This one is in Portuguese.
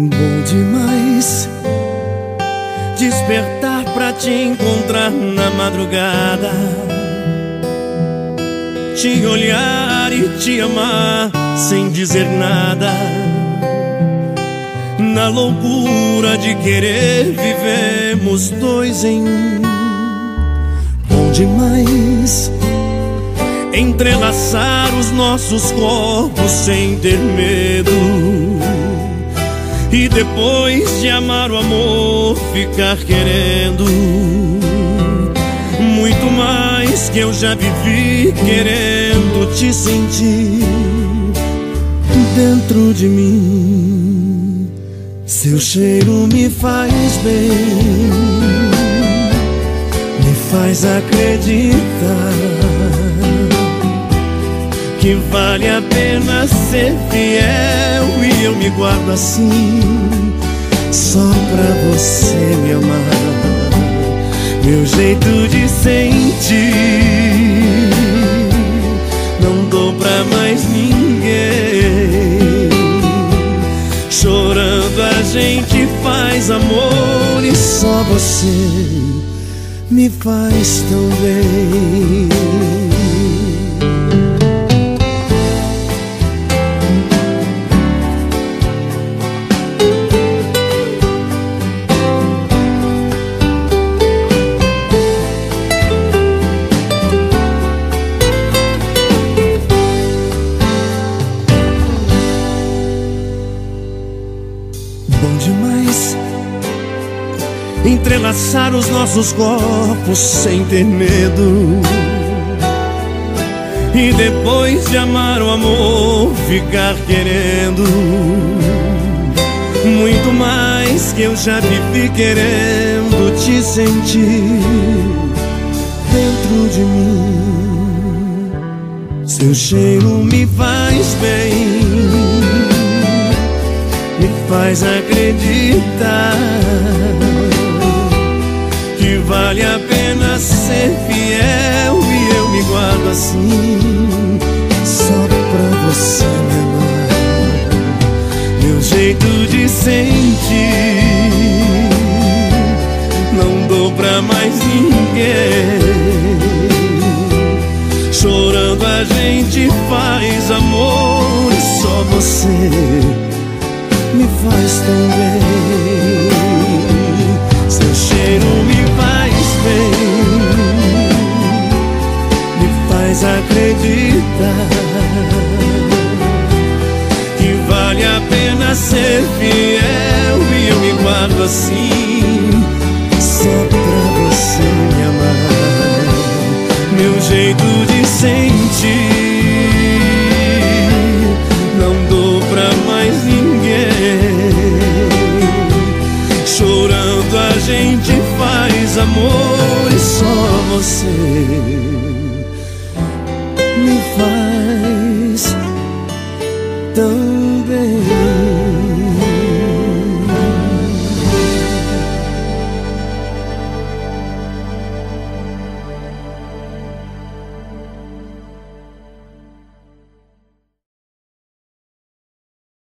Bom demais despertar pra te encontrar na madrugada, te olhar e te amar sem dizer nada. Na loucura de querer, vivemos dois em um. Bom demais entrelaçar os nossos corpos sem ter medo. E depois de amar o amor, ficar querendo muito mais que eu já vivi, querendo te sentir dentro de mim. Seu cheiro me faz bem, me faz acreditar que vale a pena ser fiel guardo assim só pra você me amar. Meu jeito de sentir não dou pra mais ninguém. Chorando a gente faz amor e só você me faz tão bem. Entrelaçar os nossos corpos sem ter medo. E depois de amar o amor, ficar querendo muito mais que eu já vivi querendo te sentir dentro de mim. Seu cheiro me faz bem me faz acreditar só pra você me amar. Meu jeito de sentir não dou pra mais ninguém. Chorando a gente faz amor e só você me faz tão bem. Acreditar que vale a pena ser fiel e eu me guardo assim só pra você me amar. Meu jeito de sentir não dou pra mais Chorando a gente faz amor e só você faz também.